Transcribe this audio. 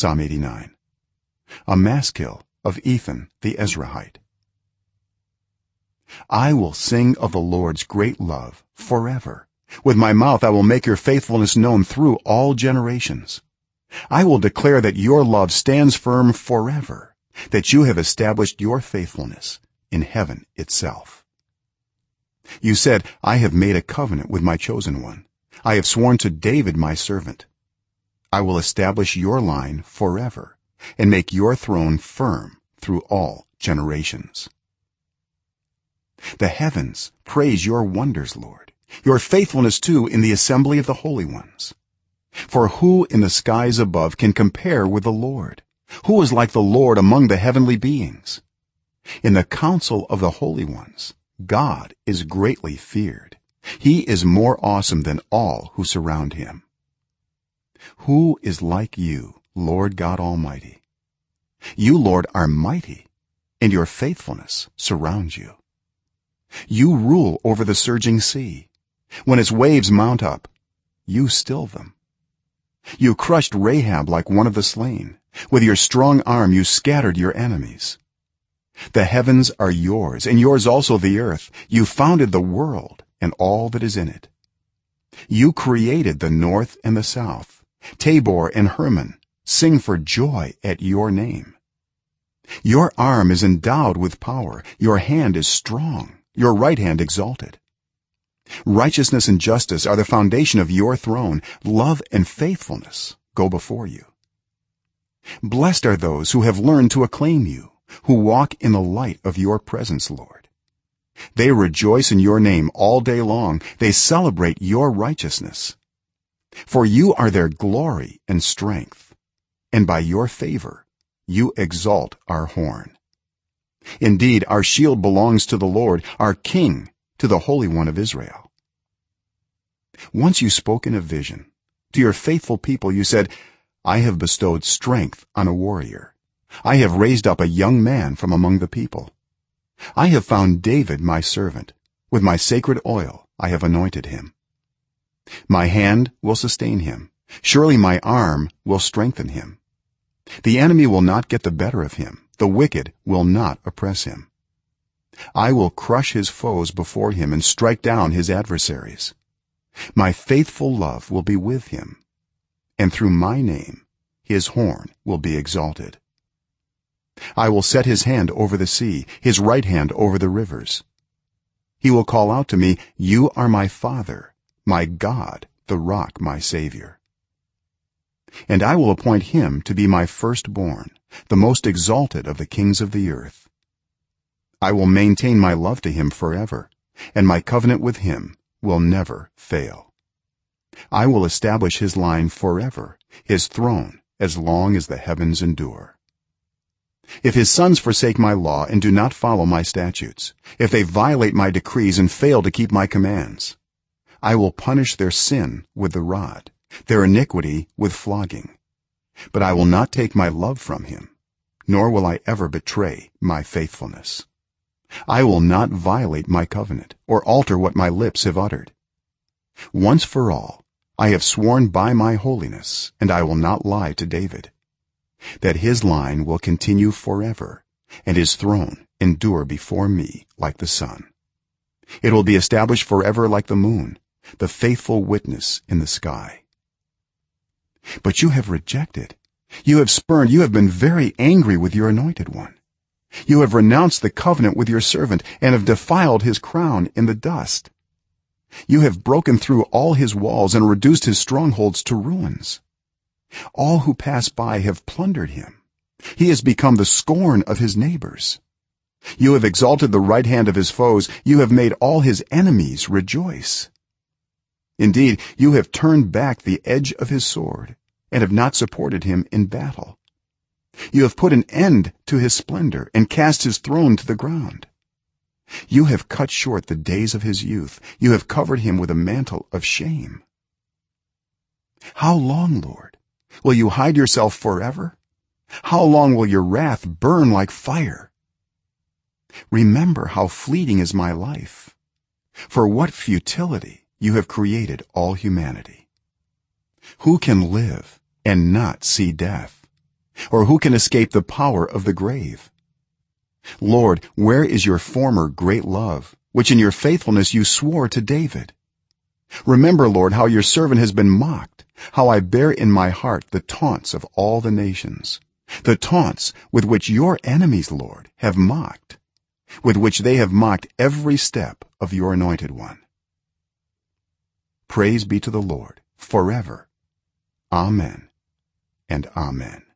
psalm 89 a maskil of ethan the ezrahite. I will sing of the lord's great love forever. With my mouth i will make your faithfulness known through all generations. I will declare that your love stands firm forever that you have established your faithfulness in heaven itself. You said i have made a covenant with my chosen one. I have sworn to david my servant i will establish your line forever and make your throne firm through all generations. The heavens praise your wonders lord. Your faithfulness too in the assembly of the holy ones. For who in the skies above can compare with the lord? Who is like the lord among the heavenly beings? In the council of the holy ones god is greatly feared. He is more awesome than all who surround him who is like you lord god almighty? You lord are mighty and your faithfulness surrounds you. You rule over the surging sea. When its waves mount up you still them. You crushed rahab like one of the slain. With your strong arm you scattered your enemies. The heavens are yours and yours also the earth. You founded the world and all that is in it. You created the north and the south tabor and hermon sing for joy at your name. Your arm is endowed with power. Your hand is strong. Your right hand exalted. Righteousness and justice are the foundation of your throne. Love and faithfulness go before you. Blessed are those who have learned to acclaim you who walk in the light of your presence lord. They rejoice in your name all day long. They celebrate your righteousness for you are their glory and strength and by your favor you exalt our horn. Indeed our shield belongs to the lord our king to the holy one of israel. Once you spoke in a vision to your faithful people you said i have bestowed strength on a warrior. I have raised up a young man from among the people. I have found david my servant. With my sacred oil i have anointed him my hand will sustain him. Surely my arm will strengthen him. The enemy will not get the better of him. The wicked will not oppress him. I will crush his foes before him and strike down his adversaries. My faithful love will be with him and through my name his horn will be exalted. I will set his hand over the sea his right hand over the rivers. He will call out to me you are my father my god the rock my savior. And i will appoint him to be my firstborn the most exalted of the kings of the earth. I will maintain my love to him forever and my covenant with him will never fail. I will establish his line forever his throne as long as the heavens endure. If his sons forsake my law and do not follow my statutes if they violate my decrees and fail to keep my commands i will punish their sin with the rod their iniquity with flogging. But i will not take my love from him nor will i ever betray my faithfulness. I will not violate my covenant or alter what my lips have uttered. Once for all i have sworn by my holiness and i will not lie to david that his line will continue forever and his throne endure before me like the sun. It will be established forever like the moon the faithful witness in the sky. But you have rejected. You have spurned. You have been very angry with your anointed one. You have renounced the covenant with your servant and have defiled his crown in the dust. You have broken through all his walls and reduced his strongholds to ruins. All who pass by have plundered him. He has become the scorn of his neighbors. You have exalted the right hand of his foes. You have made all his enemies rejoice indeed you have turned back the edge of his sword and have not supported him in battle. You have put an end to his splendor and cast his throne to the ground. You have cut short the days of his youth. You have covered him with a mantle of shame. How long lord will you hide yourself forever? How long will your wrath burn like fire? Remember how fleeting is my life. For what futility you have created all humanity. Who can live and not see death? Or who can escape the power of the grave? Lord where is your former great love which in your faithfulness you swore to david? Remember lord how your servant has been mocked how i bear in my heart the taunts of all the nations the taunts with which your enemies lord have mocked with which they have mocked every step of your anointed one praise be to the lord forever. Amen and amen